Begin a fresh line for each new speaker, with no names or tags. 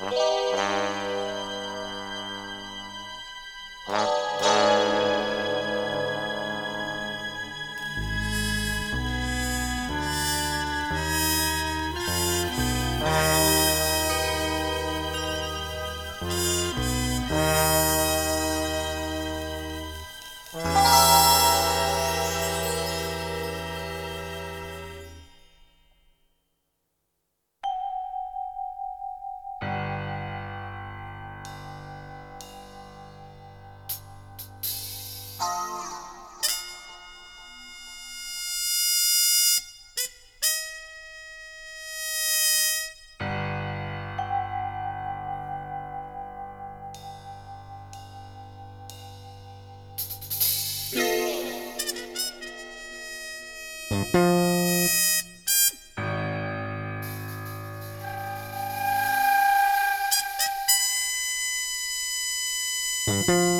Bye.
Thank you.